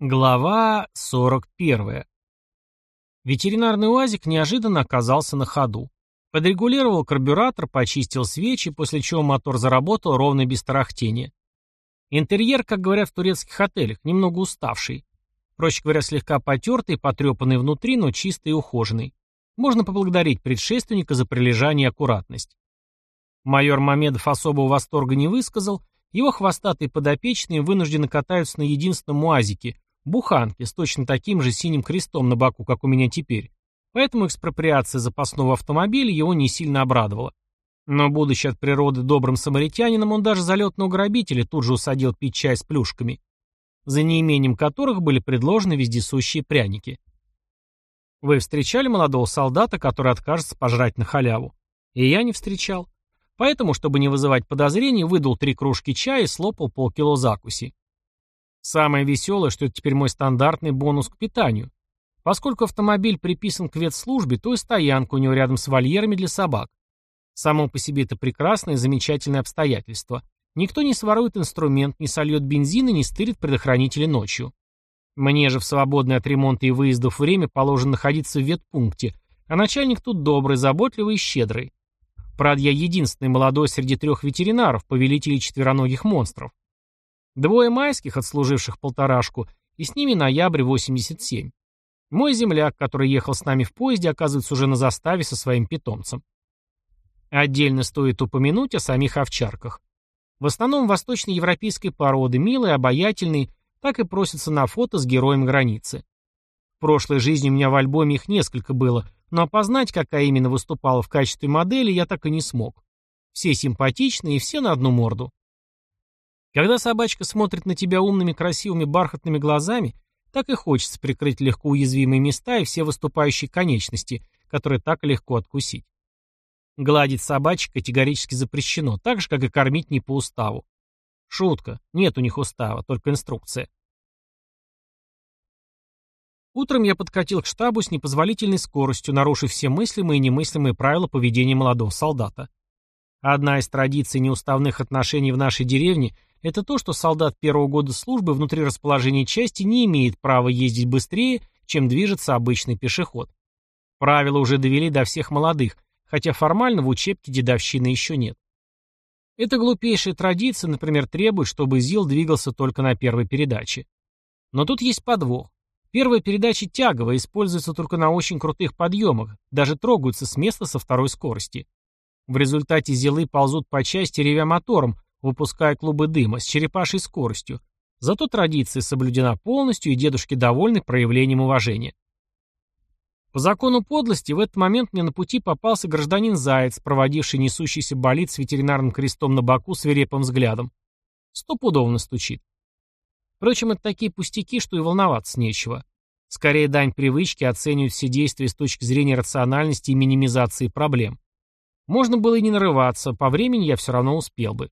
Глава 41. Ветеринарный УАЗик неожиданно оказался на ходу. Подрегулировал карбюратор, почистил свечи, после чего мотор заработал ровно без тарахтения. Интерьер, как говорят в турецких отелях, немного уставший. Проще говоря, слегка потертый, потрепанный внутри, но чистый и ухоженный. Можно поблагодарить предшественника за прилежание и аккуратность. Майор Мамедов особого восторга не высказал, его хвостатые подопечные вынуждены катаются на единственном УАЗике, буханке с точно таким же синим крестом на боку, как у меня теперь. Поэтому экспроприация запасного автомобиля его не сильно обрадовала. Но, будучи от природы добрым самаритянином, он даже залетного грабителя тут же усадил пить чай с плюшками, за неимением которых были предложены вездесущие пряники. Вы встречали молодого солдата, который откажется пожрать на халяву? И я не встречал. Поэтому, чтобы не вызывать подозрений, выдал три кружки чая и слопал полкило закуси. Самое веселое, что это теперь мой стандартный бонус к питанию. Поскольку автомобиль приписан к ветслужбе, то и стоянка у него рядом с вольерами для собак. Само по себе это прекрасное и замечательное обстоятельство. Никто не сворует инструмент, не сольет бензин и не стырит предохранители ночью. Мне же в свободное от ремонта и выездов время положено находиться в ветпункте, а начальник тут добрый, заботливый и щедрый. Правда, я единственный молодой среди трех ветеринаров, повелителей четвероногих монстров. Двое майских, отслуживших полторашку, и с ними ноябрь 87. Мой земляк, который ехал с нами в поезде, оказывается уже на заставе со своим питомцем. Отдельно стоит упомянуть о самих овчарках. В основном восточноевропейской породы, милые, обаятельные, так и просятся на фото с героем границы. В прошлой жизни у меня в альбоме их несколько было, но опознать, какая именно выступала в качестве модели, я так и не смог. Все симпатичные и все на одну морду. Когда собачка смотрит на тебя умными, красивыми, бархатными глазами, так и хочется прикрыть легко уязвимые места и все выступающие конечности, которые так легко откусить. Гладить собачек категорически запрещено, так же, как и кормить не по уставу. Шутка. Нет у них устава, только инструкция. Утром я подкатил к штабу с непозволительной скоростью, нарушив все мыслимые и немыслимые правила поведения молодого солдата. Одна из традиций неуставных отношений в нашей деревне это то, что солдат первого года службы внутри расположения части не имеет права ездить быстрее, чем движется обычный пешеход. Правила уже довели до всех молодых, хотя формально в учебке дедовщины еще нет. Эта глупейшая традиция, например, требует, чтобы ЗИЛ двигался только на первой передаче. Но тут есть подвох. Первая передача тяговая, используется только на очень крутых подъемах, даже трогаются с места со второй скорости. В результате ЗИЛы ползут по части ревя мотором, выпуская клубы дыма с черепашей скоростью. Зато традиция соблюдена полностью, и дедушки довольны проявлением уважения. По закону подлости в этот момент мне на пути попался гражданин Заяц, проводивший несущийся болид с ветеринарным крестом на боку свирепым взглядом. Стопудово настучит. Впрочем, это такие пустяки, что и волноваться нечего. Скорее дань привычке оценивать все действия с точки зрения рациональности и минимизации проблем. Можно было и не нарываться, по времени я все равно успел бы.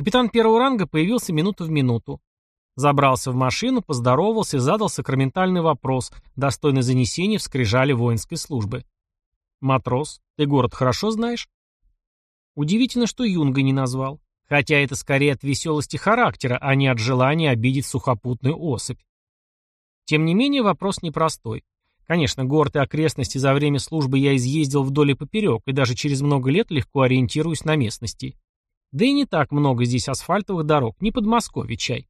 Капитан первого ранга появился минуту в минуту. Забрался в машину, поздоровался и задал сакраментальный вопрос, достойный занесения в скрижали воинской службы. «Матрос, ты город хорошо знаешь?» Удивительно, что Юнга не назвал. Хотя это скорее от веселости характера, а не от желания обидеть сухопутную особь. Тем не менее, вопрос непростой. Конечно, город и окрестности за время службы я изъездил вдоль и поперек, и даже через много лет легко ориентируюсь на местности. Да и не так много здесь асфальтовых дорог, не Подмосковье чай.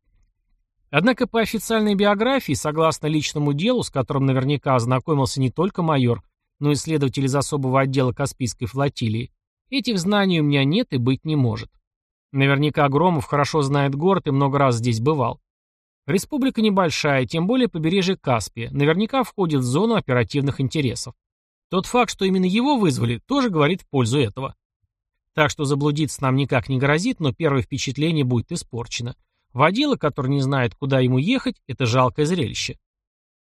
Однако по официальной биографии, согласно личному делу, с которым наверняка ознакомился не только майор, но и следователь из особого отдела Каспийской флотилии, этих знаний у меня нет и быть не может. Наверняка Громов хорошо знает город и много раз здесь бывал. Республика небольшая, тем более побережье Каспия, наверняка входит в зону оперативных интересов. Тот факт, что именно его вызвали, тоже говорит в пользу этого. Так что заблудиться нам никак не грозит, но первое впечатление будет испорчено. Водила, который не знает, куда ему ехать, это жалкое зрелище.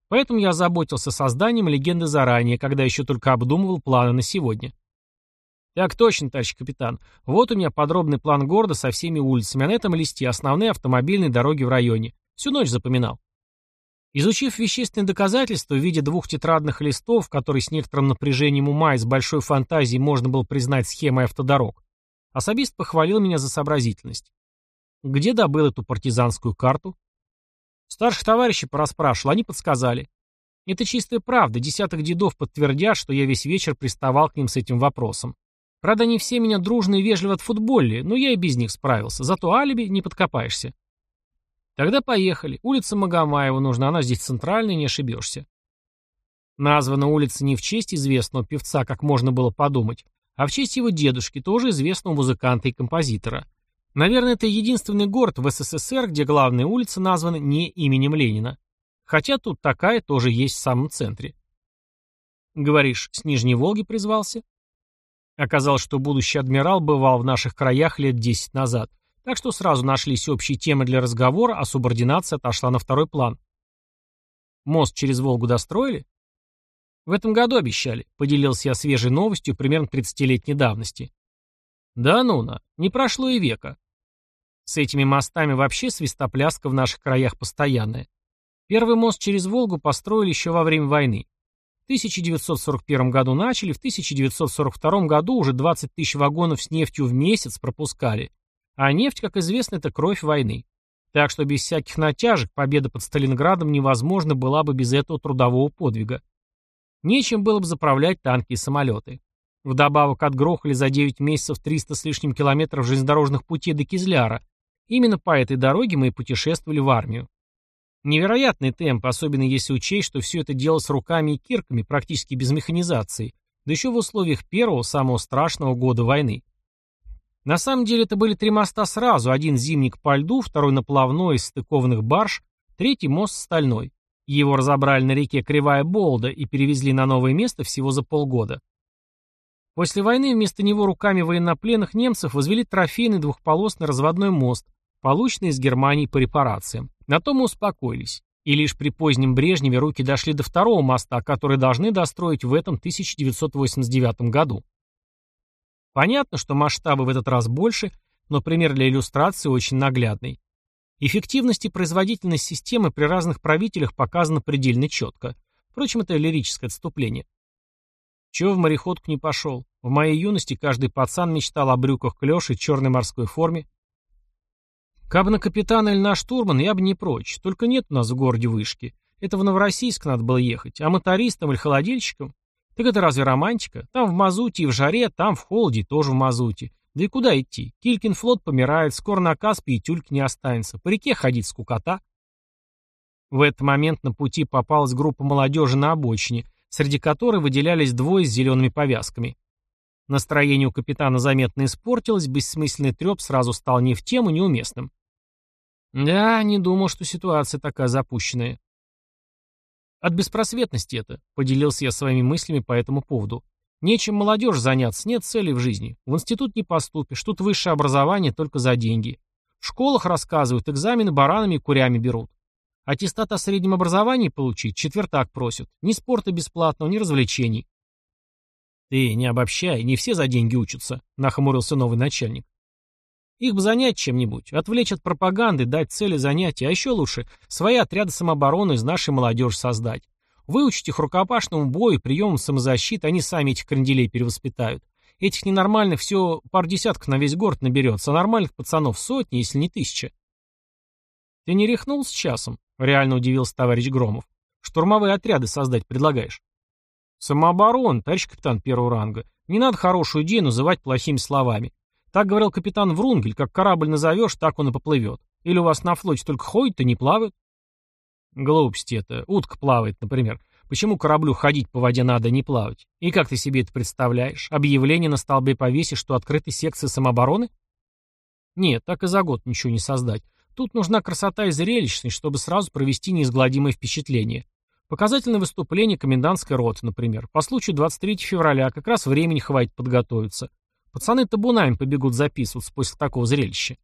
Поэтому я озаботился созданием легенды заранее, когда еще только обдумывал планы на сегодня. Так точно, товарищ капитан. Вот у меня подробный план города со всеми улицами, а на этом листе основные автомобильные дороги в районе. Всю ночь запоминал. Изучив вещественные доказательства в виде двух тетрадных листов, которые с некоторым напряжением ума и с большой фантазией можно было признать схемой автодорог, особист похвалил меня за сообразительность. Где добыл эту партизанскую карту? Старших товарищей порасспрашивал, они подсказали. Это чистая правда, десяток дедов подтвердят, что я весь вечер приставал к ним с этим вопросом. Правда, они все меня дружно и вежливо отфутболили, но я и без них справился. Зато алиби не подкопаешься. Тогда поехали. Улица Магомаева нужна, она здесь центральная, не ошибешься. Названа улица не в честь известного певца, как можно было подумать, а в честь его дедушки, тоже известного музыканта и композитора. Наверное, это единственный город в СССР, где главная улица названа не именем Ленина. Хотя тут такая тоже есть в самом центре. Говоришь, с Нижней Волги призвался? Оказалось, что будущий адмирал бывал в наших краях лет 10 назад, так что сразу нашлись общие темы для разговора, а субординация отошла на второй план. Мост через Волгу достроили? В этом году обещали, поделился я свежей новостью примерно 30-летней давности. Да ну на, не прошло и века. С этими мостами вообще свистопляска в наших краях постоянная. Первый мост через Волгу построили еще во время войны. В 1941 году начали, в 1942 году уже 20 тысяч вагонов с нефтью в месяц пропускали. А нефть, как известно, это кровь войны. Так что без всяких натяжек победа под Сталинградом невозможна была бы без этого трудового подвига. Нечем было бы заправлять танки и самолеты. Вдобавок отгрохали за 9 месяцев 300 с лишним километров железнодорожных путей до Кизляра. Именно по этой дороге мы и путешествовали в армию. Невероятный темп, особенно если учесть, что все это делалось руками и кирками, практически без механизации, да еще в условиях первого, самого страшного года войны. На самом деле это были три моста сразу, один зимник по льду, второй наплавной из стыкованных барж, третий мост стальной. Его разобрали на реке Кривая Болда и перевезли на новое место всего за полгода. После войны вместо него руками военнопленных немцев возвели трофейный двухполосный разводной мост, полученный из Германии по репарациям. На том мы успокоились. И лишь при позднем Брежневе руки дошли до второго моста, который должны достроить в этом 1989 году. Понятно, что масштабы в этот раз больше, но пример для иллюстрации очень наглядный. Эффективность и производительность системы при разных правителях показана предельно четко. Впрочем, это лирическое отступление. Чего в мореходку не пошел? В моей юности каждый пацан мечтал о брюках клёш и черной морской форме, Кабы на капитана или на штурман, я бы не прочь. Только нет у нас в городе вышки. Это в Новороссийск надо было ехать. А мотористом или холодильщиком? Так это разве романтика? Там в мазуте и в жаре, там в холоде тоже в мазуте. Да и куда идти? Килькин флот помирает, скоро на Каспии и тюльки не останется. По реке ходить скукота. В этот момент на пути попалась группа молодежи на обочине, среди которой выделялись двое с зелеными повязками. Настроение у капитана заметно испортилось, бессмысленный треп сразу стал не в тему, неуместным. Да, не думал, что ситуация такая запущенная. От беспросветности это, поделился я своими мыслями по этому поводу. Нечем молодежь заняться, нет цели в жизни. В институт не поступишь, тут высшее образование только за деньги. В школах рассказывают, экзамены баранами и курями берут. Аттестат о среднем образовании получить, четвертак просят. Ни спорта бесплатного, ни развлечений. Ты не обобщай, не все за деньги учатся, нахмурился новый начальник. Их бы занять чем-нибудь, отвлечь от пропаганды, дать цели занятия, а еще лучше свои отряды самообороны из нашей молодежи создать. Выучить их рукопашному бою, приемам самозащиты, они сами этих кренделей перевоспитают. Этих ненормальных все пар десятков на весь город наберется, а нормальных пацанов сотни, если не тысяча. Ты не рехнул с часом? Реально удивился товарищ Громов. Штурмовые отряды создать предлагаешь? Самооборон, товарищ капитан первого ранга. Не надо хорошую идею называть плохими словами. Так говорил капитан Врунгель, как корабль назовешь, так он и поплывет. Или у вас на флоте только ходят и не плавают? Глупости это. Утка плавает, например. Почему кораблю ходить по воде надо, а не плавать? И как ты себе это представляешь? Объявление на столбе повесишь, что открыты секции самообороны? Нет, так и за год ничего не создать. Тут нужна красота и зрелищность, чтобы сразу провести неизгладимое впечатление. Показательное выступление комендантской роты, например. По случаю 23 февраля как раз времени хватит подготовиться. Пацаны табунами побегут записываться после такого зрелища.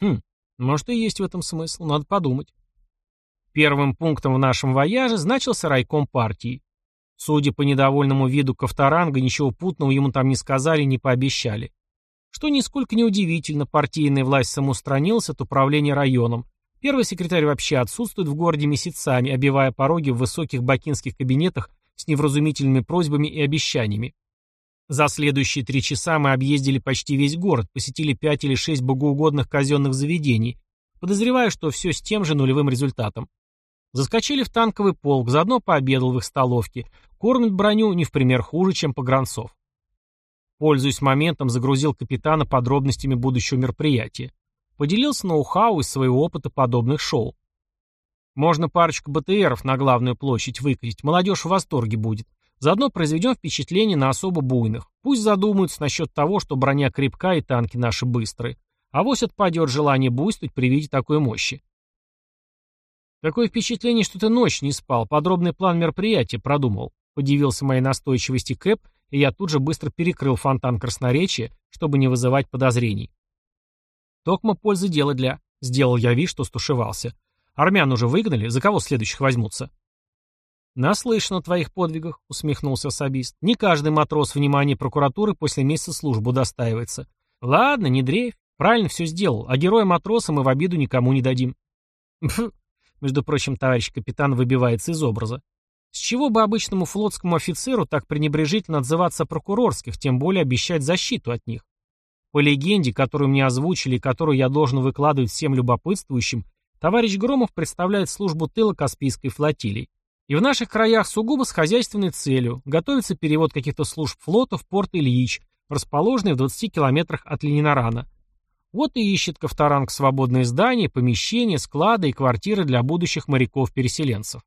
Хм, может и есть в этом смысл, надо подумать. Первым пунктом в нашем вояже значился райком партии. Судя по недовольному виду Ковторанга, ничего путного ему там не сказали не пообещали. Что нисколько не удивительно, партийная власть самоустранилась от управления районом. Первый секретарь вообще отсутствует в городе месяцами, обивая пороги в высоких бакинских кабинетах с невразумительными просьбами и обещаниями. За следующие три часа мы объездили почти весь город, посетили пять или шесть богоугодных казенных заведений, Подозреваю, что все с тем же нулевым результатом. Заскочили в танковый полк, заодно пообедал в их столовке. Кормят броню не в пример хуже, чем погранцов. Пользуясь моментом, загрузил капитана подробностями будущего мероприятия. Поделился ноу-хау из своего опыта подобных шоу. Можно парочку БТРов на главную площадь выкатить, молодежь в восторге будет. Заодно произведем впечатление на особо буйных. Пусть задумаются насчет того, что броня крепка и танки наши быстрые. А вось отпадет желание буйствовать при виде такой мощи. Такое впечатление, что ты ночь не спал, подробный план мероприятия продумал. Подивился моей настойчивости Кэп, и я тут же быстро перекрыл фонтан красноречия, чтобы не вызывать подозрений. Токма пользы дела для. Сделал я вид, что стушевался. Армян уже выгнали, за кого следующих возьмутся? «Наслышан о твоих подвигах», — усмехнулся особист. «Не каждый матрос внимания прокуратуры после месяца службы удостаивается. Ладно, не дрейф, правильно все сделал, а героя-матроса мы в обиду никому не дадим». Пф, между прочим, товарищ капитан выбивается из образа. С чего бы обычному флотскому офицеру так пренебрежительно отзываться о прокурорских, тем более обещать защиту от них? По легенде, которую мне озвучили и которую я должен выкладывать всем любопытствующим, товарищ Громов представляет службу тыла Каспийской флотилии. И в наших краях сугубо с хозяйственной целью готовится перевод каких-то служб флота в порт Ильич, расположенный в 20 километрах от Ленинарана. Вот и ищет Ковторанг свободные здания, помещения, склады и квартиры для будущих моряков-переселенцев.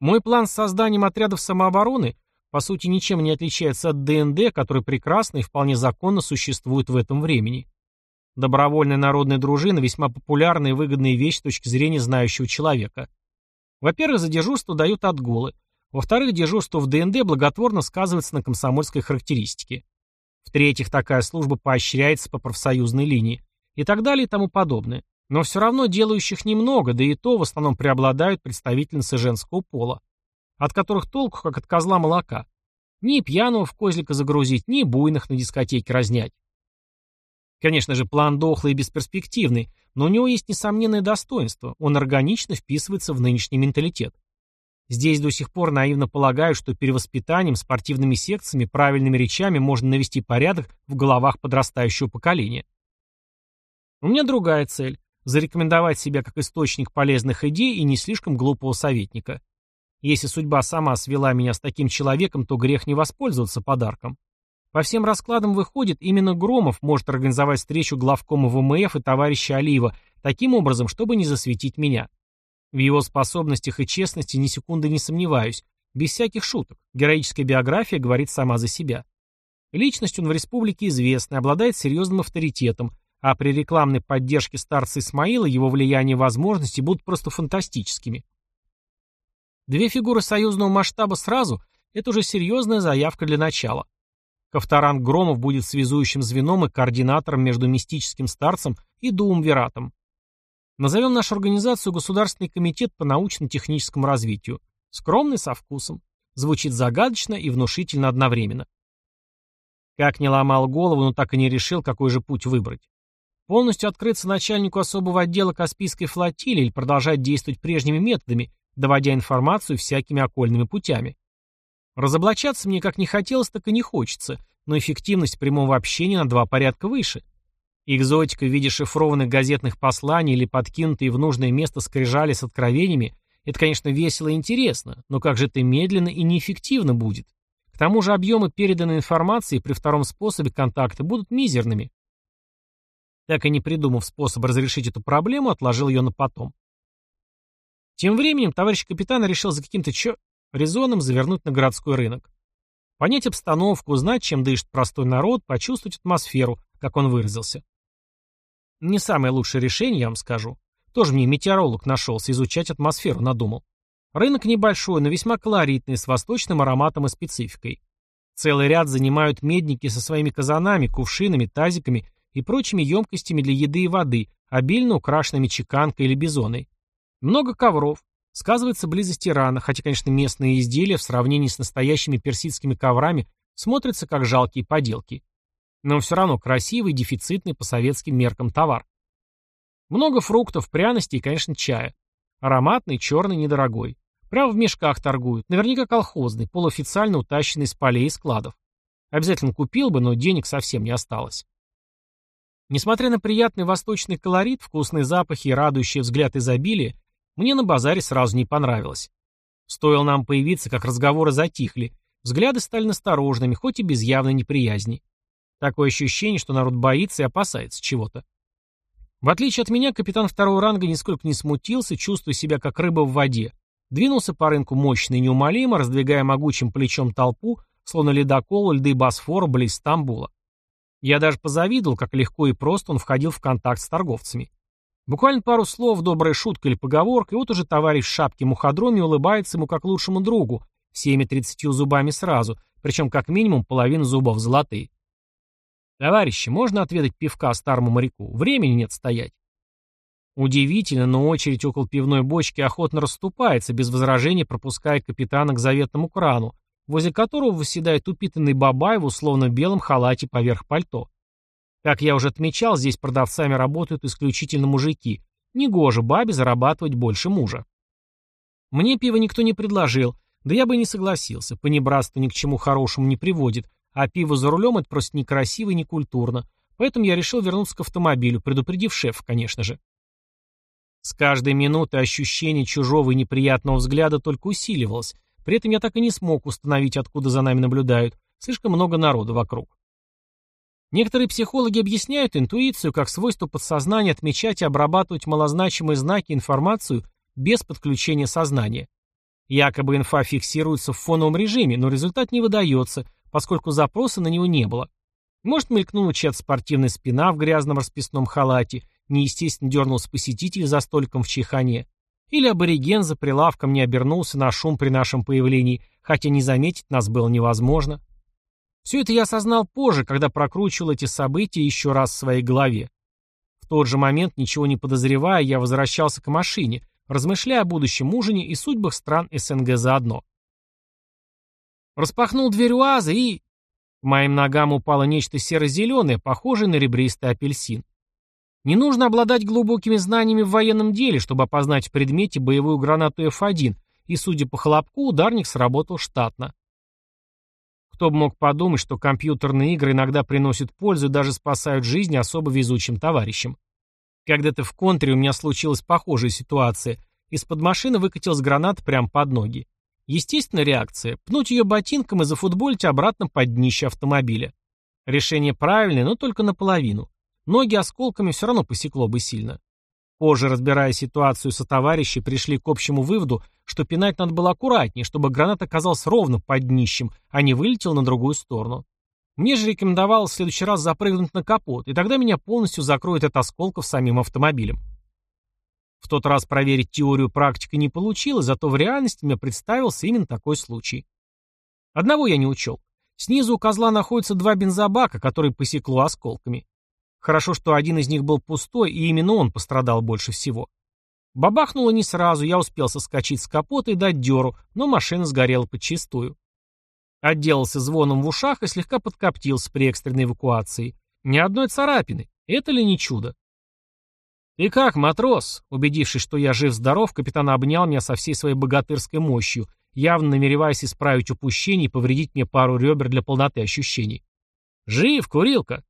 Мой план с созданием отрядов самообороны по сути ничем не отличается от ДНД, который прекрасно и вполне законно существует в этом времени. Добровольная народная дружина – весьма популярная и выгодная вещь с точки зрения знающего человека. Во-первых, за дежурство дают отгулы. Во-вторых, дежурство в ДНД благотворно сказывается на комсомольской характеристике. В-третьих, такая служба поощряется по профсоюзной линии. И так далее и тому подобное. Но все равно делающих немного, да и то в основном преобладают представительницы женского пола, от которых толку, как от козла молока. Ни пьяного в козлика загрузить, ни буйных на дискотеке разнять. Конечно же, план дохлый и бесперспективный, но у него есть несомненное достоинство, он органично вписывается в нынешний менталитет. Здесь до сих пор наивно полагают, что перевоспитанием, спортивными секциями, правильными речами можно навести порядок в головах подрастающего поколения. У меня другая цель – зарекомендовать себя как источник полезных идей и не слишком глупого советника. Если судьба сама свела меня с таким человеком, то грех не воспользоваться подарком. По всем раскладам выходит, именно Громов может организовать встречу главкома ВМФ и товарища Алиева таким образом, чтобы не засветить меня. В его способностях и честности ни секунды не сомневаюсь. Без всяких шуток. Героическая биография говорит сама за себя. Личность он в республике известная, обладает серьезным авторитетом, а при рекламной поддержке старца Исмаила его влияние и возможности будут просто фантастическими. Две фигуры союзного масштаба сразу – это уже серьезная заявка для начала. Ковторанг Громов будет связующим звеном и координатором между мистическим старцем и Дуумвиратом. Назовем нашу организацию Государственный комитет по научно-техническому развитию. Скромный, со вкусом. Звучит загадочно и внушительно одновременно. Как не ломал голову, но так и не решил, какой же путь выбрать. Полностью открыться начальнику особого отдела Каспийской флотилии или продолжать действовать прежними методами, доводя информацию всякими окольными путями. Разоблачаться мне как не хотелось, так и не хочется, но эффективность прямого общения на два порядка выше. Экзотика в виде шифрованных газетных посланий или подкинутые в нужное место скрижали с откровениями – это, конечно, весело и интересно, но как же это медленно и неэффективно будет. К тому же объемы переданной информации при втором способе контакта будут мизерными. Так и не придумав способ разрешить эту проблему, отложил ее на потом. Тем временем товарищ капитан решил за каким-то чё резоном завернуть на городской рынок. Понять обстановку, узнать, чем дышит простой народ, почувствовать атмосферу, как он выразился. Не самое лучшее решение, я вам скажу. Тоже мне метеоролог нашелся, изучать атмосферу надумал. Рынок небольшой, но весьма колоритный, с восточным ароматом и спецификой. Целый ряд занимают медники со своими казанами, кувшинами, тазиками и прочими емкостями для еды и воды, обильно украшенными чеканкой или бизоной. Много ковров, Сказывается близость Ирана, хотя, конечно, местные изделия в сравнении с настоящими персидскими коврами смотрятся как жалкие поделки. Но все равно красивый, дефицитный по советским меркам товар. Много фруктов, пряностей и, конечно, чая. Ароматный, черный, недорогой. Прямо в мешках торгуют. Наверняка колхозный, полуофициально утащенный с полей и складов. Обязательно купил бы, но денег совсем не осталось. Несмотря на приятный восточный колорит, вкусные запахи и радующий взгляд изобилия, мне на базаре сразу не понравилось. Стоило нам появиться, как разговоры затихли, взгляды стали настороженными, хоть и без явной неприязни. Такое ощущение, что народ боится и опасается чего-то. В отличие от меня, капитан второго ранга нисколько не смутился, чувствуя себя как рыба в воде. Двинулся по рынку мощно и неумолимо, раздвигая могучим плечом толпу, словно ледокол льды Босфора близ Стамбула. Я даже позавидовал, как легко и просто он входил в контакт с торговцами. Буквально пару слов, добрая шутка или поговорка, и вот уже товарищ в шапке мухадроме улыбается ему как лучшему другу, всеми тридцатью зубами сразу, причем как минимум половину зубов золотые. «Товарищи, можно отведать пивка старому моряку? Времени нет стоять». Удивительно, но очередь около пивной бочки охотно расступается, без возражений пропуская капитана к заветному крану, возле которого восседает упитанный бабай в условно белом халате поверх пальто. Как я уже отмечал, здесь продавцами работают исключительно мужики. Негоже бабе зарабатывать больше мужа. Мне пива никто не предложил, да я бы не согласился. Понебратство ни к чему хорошему не приводит, а пиво за рулем это просто некрасиво и некультурно. Поэтому я решил вернуться к автомобилю, предупредив шеф, конечно же. С каждой минутой ощущение чужого и неприятного взгляда только усиливалось. При этом я так и не смог установить, откуда за нами наблюдают. Слишком много народу вокруг. Некоторые психологи объясняют интуицию как свойство подсознания отмечать и обрабатывать малозначимые знаки и информацию без подключения сознания. Якобы инфа фиксируется в фоновом режиме, но результат не выдается, поскольку запроса на него не было. Может, мелькнула чья-то спортивная спина в грязном расписном халате, неестественно дернулся посетитель за столиком в чайхане, или абориген за прилавком не обернулся на шум при нашем появлении, хотя не заметить нас было невозможно. Все это я осознал позже, когда прокручивал эти события еще раз в своей голове. В тот же момент, ничего не подозревая, я возвращался к машине, размышляя о будущем ужине и судьбах стран СНГ заодно. Распахнул дверь УАЗа и... К моим ногам упало нечто серо-зеленое, похожее на ребристый апельсин. Не нужно обладать глубокими знаниями в военном деле, чтобы опознать в предмете боевую гранату F1, и, судя по хлопку, ударник сработал штатно. Кто бы мог подумать, что компьютерные игры иногда приносят пользу и даже спасают жизни особо везучим товарищам. Когда-то в контре у меня случилась похожая ситуация. Из-под машины выкатилась граната прямо под ноги. Естественная реакция – пнуть ее ботинком и зафутболить обратно под днище автомобиля. Решение правильное, но только наполовину. Ноги осколками все равно посекло бы сильно. Позже, разбирая ситуацию со товарищей, пришли к общему выводу, что пинать надо было аккуратнее, чтобы гранат оказался ровно под днищем, а не вылетел на другую сторону. Мне же рекомендовалось в следующий раз запрыгнуть на капот, и тогда меня полностью закроет от осколков самим автомобилем. В тот раз проверить теорию практики не получилось, зато в реальности мне представился именно такой случай. Одного я не учел. Снизу у козла находятся два бензобака, которые посекло осколками. Хорошо, что один из них был пустой, и именно он пострадал больше всего. Бабахнуло не сразу, я успел соскочить с капота и дать дёру, но машина сгорела подчистую. Отделался звоном в ушах и слегка подкоптился при экстренной эвакуации. Ни одной царапины. Это ли не чудо? «Ты как, матрос?» Убедившись, что я жив-здоров, капитан обнял меня со всей своей богатырской мощью, явно намереваясь исправить упущение и повредить мне пару ребер для полноты ощущений. «Жив, курилка!»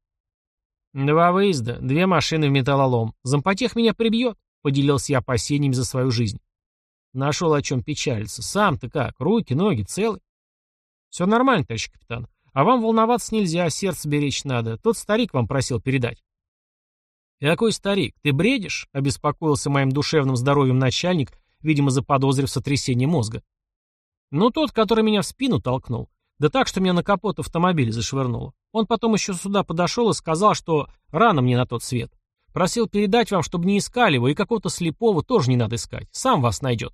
«Два выезда, две машины в металлолом. Зампотех меня прибьет», — поделился я опасениями за свою жизнь. Нашел о чем печалиться. Сам-то как? Руки, ноги целы? Все нормально, товарищ капитан. А вам волноваться нельзя, сердце беречь надо. Тот старик вам просил передать. «Какой старик? Ты бредишь?» — обеспокоился моим душевным здоровьем начальник, видимо, заподозрив сотрясение мозга. «Ну, тот, который меня в спину толкнул. Да так, что меня на капот автомобиля зашвырнуло. Он потом еще сюда подошел и сказал, что рано мне на тот свет. Просил передать вам, чтобы не искали его, и какого-то слепого тоже не надо искать. Сам вас найдет.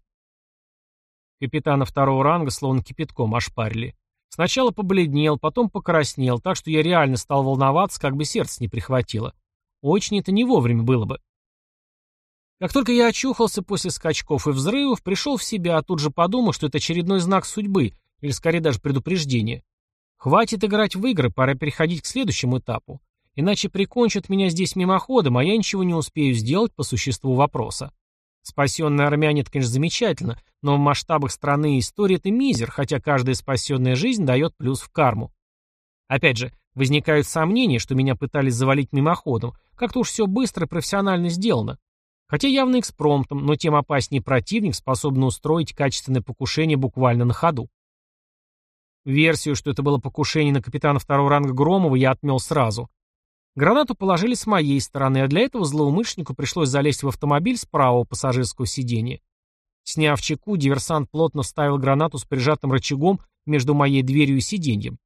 Капитана второго ранга словно кипятком ошпарили. Сначала побледнел, потом покраснел, так что я реально стал волноваться, как бы сердце не прихватило. Очень это не вовремя было бы. Как только я очухался после скачков и взрывов, пришел в себя, а тут же подумал, что это очередной знак судьбы, или скорее даже предупреждение. Хватит играть в игры, пора переходить к следующему этапу. Иначе прикончат меня здесь мимоходом, а я ничего не успею сделать по существу вопроса. Спасенный это, конечно, замечательно, но в масштабах страны и истории это мизер, хотя каждая спасенная жизнь дает плюс в карму. Опять же, Возникают сомнения, что меня пытались завалить мимоходом. Как-то уж все быстро и профессионально сделано. Хотя явно экспромтом, но тем опаснее противник, способный устроить качественное покушение буквально на ходу. Версию, что это было покушение на капитана второго ранга Громова, я отмел сразу. Гранату положили с моей стороны, а для этого злоумышленнику пришлось залезть в автомобиль с правого пассажирского сиденья. Сняв чеку, диверсант плотно вставил гранату с прижатым рычагом между моей дверью и сиденьем.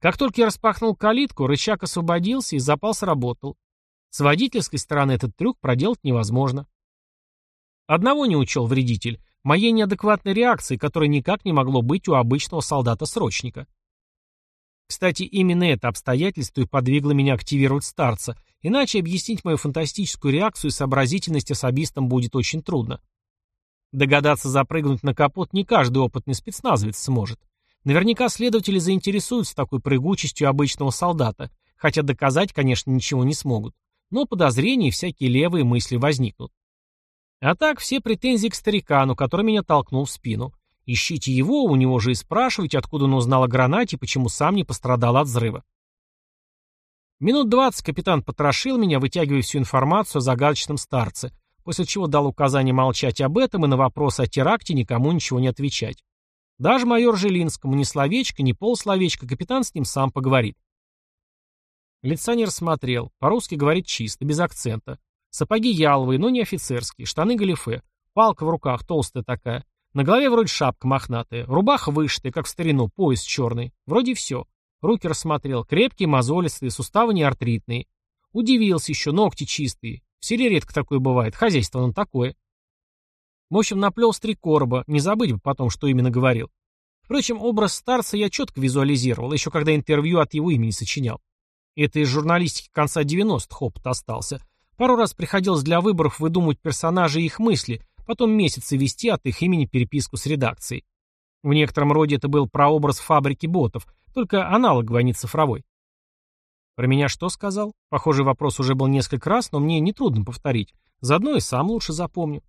Как только я распахнул калитку, рычаг освободился и запал сработал. С водительской стороны этот трюк проделать невозможно. Одного не учел вредитель – моей неадекватной реакции, которой никак не могло быть у обычного солдата-срочника. Кстати, именно это обстоятельство и подвигло меня активировать старца, иначе объяснить мою фантастическую реакцию и сообразительность особистам будет очень трудно. Догадаться запрыгнуть на капот не каждый опытный спецназовец сможет. Наверняка следователи заинтересуются такой прыгучестью обычного солдата, хотя доказать, конечно, ничего не смогут. Но подозрения и всякие левые мысли возникнут. А так, все претензии к старикану, который меня толкнул в спину. Ищите его, у него же и спрашивайте, откуда он узнал о гранате, почему сам не пострадал от взрыва. Минут двадцать капитан потрошил меня, вытягивая всю информацию о загадочном старце, после чего дал указание молчать об этом и на вопросы о теракте никому ничего не отвечать. Даже майор Жилинскому ни словечко, ни полсловечка, капитан с ним сам поговорит. Лицонер смотрел, по-русски говорит чисто, без акцента. Сапоги яловые, но не офицерские, штаны галифе, палка в руках, толстая такая. На голове вроде шапка мохнатая, рубаха вышитая, как в старину, пояс черный. Вроде все. Руки рассмотрел, крепкие, мозолистые, суставы не артритные. Удивился еще, ногти чистые. В селе редко такое бывает, хозяйство оно такое. В общем, наплел с три короба, не забыть бы потом, что именно говорил. Впрочем, образ старца я четко визуализировал, еще когда интервью от его имени сочинял. Это из журналистики конца 90-х опыт остался. Пару раз приходилось для выборов выдумывать персонажей и их мысли, потом месяцы вести от их имени переписку с редакцией. В некотором роде это был прообраз фабрики ботов, только аналоговый, а не цифровой. Про меня что сказал? Похожий вопрос уже был несколько раз, но мне нетрудно повторить. Заодно и сам лучше запомню.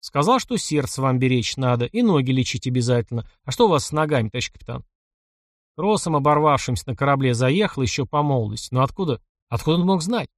Сказал, что сердце вам беречь надо, и ноги лечить обязательно. А что у вас с ногами, товарищ капитан? Росом, оборвавшимся на корабле, заехал еще по молодости. Но откуда? Откуда он мог знать?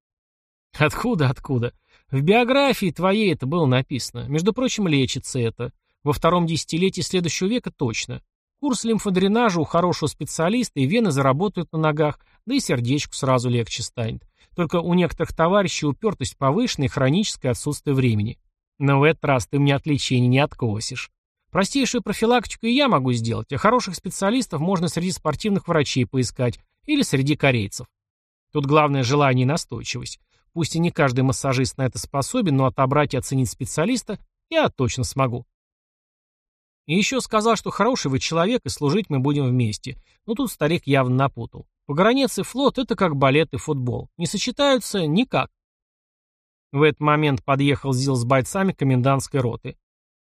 Откуда, откуда? В биографии твоей это было написано. Между прочим, лечится это. Во втором десятилетии следующего века точно. Курс лимфодренажа у хорошего специалиста, и вены заработают на ногах, да и сердечку сразу легче станет. Только у некоторых товарищей упертость повышенная и хроническое отсутствие времени. Но в этот раз ты мне от лечения не откосишь. Простейшую профилактику и я могу сделать, а хороших специалистов можно среди спортивных врачей поискать или среди корейцев. Тут главное желание и настойчивость. Пусть и не каждый массажист на это способен, но отобрать и оценить специалиста я точно смогу. И еще сказал, что хороший вы человек, и служить мы будем вместе. Но тут старик явно напутал. Погранец и флот — это как балет и футбол. Не сочетаются никак. В этот момент подъехал ЗИЛ с бойцами комендантской роты.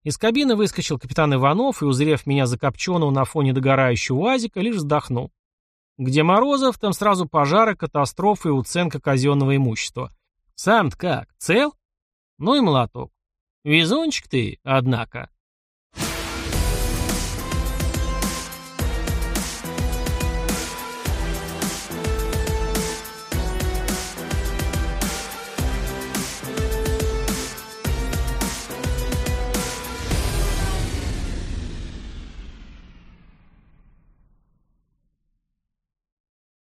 Из кабины выскочил капитан Иванов и, узрев меня закопченного на фоне догорающего УАЗика, лишь вздохнул. Где Морозов, там сразу пожары, катастрофы и уценка казенного имущества. Сам-то как, цел? Ну и молоток. Везунчик ты, однако.